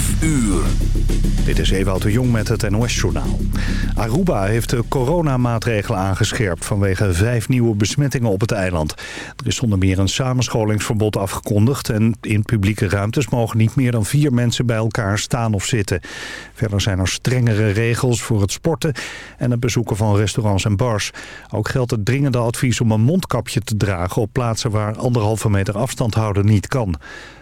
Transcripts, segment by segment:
5 uur. Dit is Ewout de Jong met het NOS-journaal. Aruba heeft de coronamaatregelen aangescherpt vanwege vijf nieuwe besmettingen op het eiland. Er is zonder meer een samenscholingsverbod afgekondigd... en in publieke ruimtes mogen niet meer dan vier mensen bij elkaar staan of zitten. Verder zijn er strengere regels voor het sporten en het bezoeken van restaurants en bars. Ook geldt het dringende advies om een mondkapje te dragen... op plaatsen waar anderhalve meter afstand houden niet kan.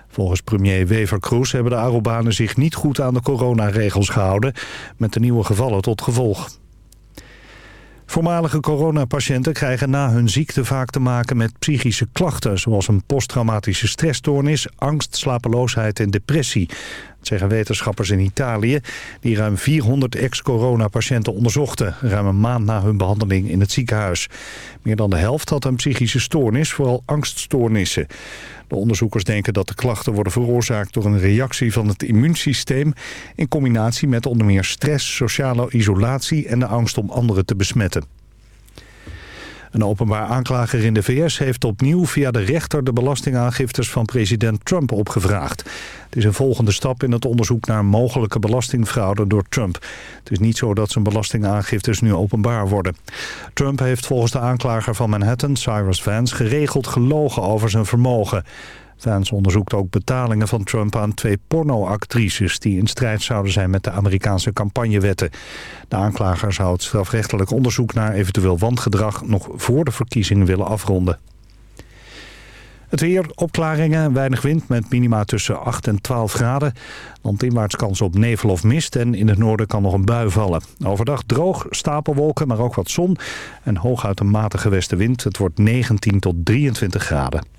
Volgens premier Wever Kroes hebben de Arubanen zich niet goed aan de coronaregels gehouden... met de nieuwe gevallen tot gevolg. Voormalige coronapatiënten krijgen na hun ziekte vaak te maken met psychische klachten... zoals een posttraumatische stressstoornis, angst, slapeloosheid en depressie. Dat zeggen wetenschappers in Italië... die ruim 400 ex-coronapatiënten onderzochten... ruim een maand na hun behandeling in het ziekenhuis. Meer dan de helft had een psychische stoornis, vooral angststoornissen. De onderzoekers denken dat de klachten worden veroorzaakt door een reactie van het immuunsysteem... in combinatie met onder meer stress, sociale isolatie en de angst om anderen te besmetten. Een openbaar aanklager in de VS heeft opnieuw via de rechter de belastingaangiftes van president Trump opgevraagd. Het is een volgende stap in het onderzoek naar mogelijke belastingfraude door Trump. Het is niet zo dat zijn belastingaangiftes nu openbaar worden. Trump heeft volgens de aanklager van Manhattan, Cyrus Vance, geregeld gelogen over zijn vermogen. Vance onderzoekt ook betalingen van Trump aan twee pornoactrices... die in strijd zouden zijn met de Amerikaanse campagnewetten. De aanklager zou het strafrechtelijk onderzoek naar eventueel wangedrag... nog voor de verkiezingen willen afronden. Het weer, opklaringen, weinig wind met minima tussen 8 en 12 graden. Landinwaarts kans op nevel of mist en in het noorden kan nog een bui vallen. Overdag droog, stapelwolken, maar ook wat zon en hooguit een matige westenwind. Het wordt 19 tot 23 graden.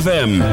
ZFM.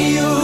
you.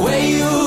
way you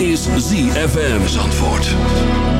is ZFM Zandvoort.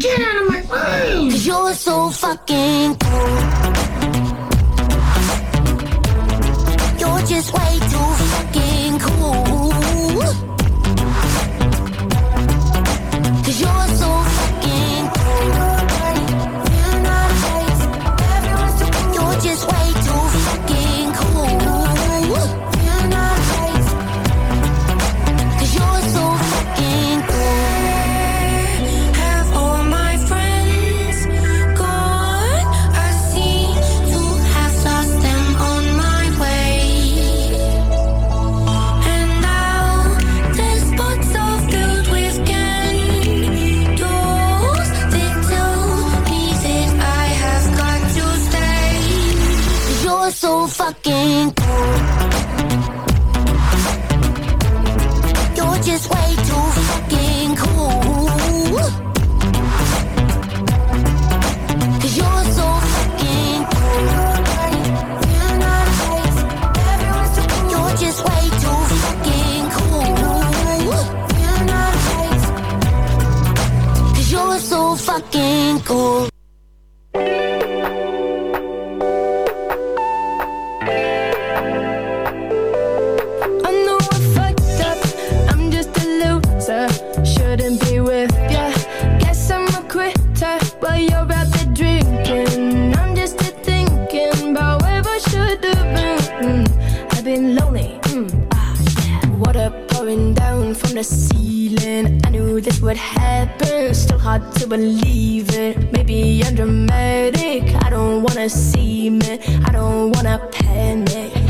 Get out of my room! Cause you're so fucking cool. You're just way too fucking cool. Fucking cool. You're just way too fucking cool. You're so fucking. You're just way too fucking you're so fucking cool. The ceiling. I knew this would happen. Still hard to believe it. Maybe I'm dramatic. I don't wanna see me. I don't wanna panic.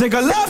Take a love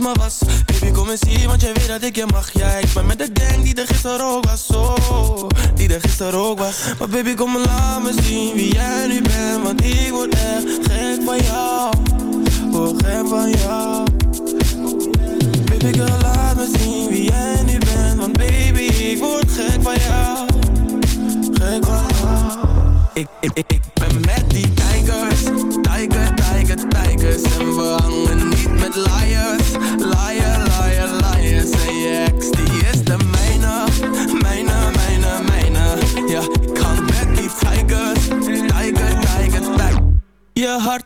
me zien, want je weet dat ik je mag. Ja, ik ben met de gang die er gisteren ook was oh, Die er gisteren ook was. Maar baby, kom maar laat me zien wie jij nu bent Want ik word echt gek van jou. Word gek van jou. Baby girl, laat me zien wie jij nu bent Want baby, ik word gek van jou. Gek van jou. Ik, ik, ik, ik ben met die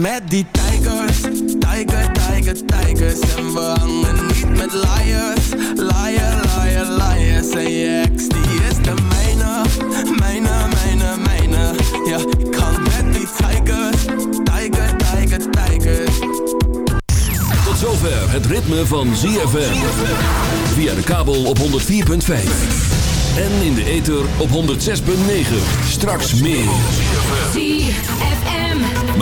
met die tijgers Tijger, tijger, tijgers En we hangen niet met liars Liar, liar, liars En je ex, die is de mijne Mijne, mijne, mijne Ja, ik hang met die tijgers Tijger, tijger, tijgers Tot zover het ritme van ZFM. Via de kabel op 104.5. En in de ether op 106.9. Straks meer.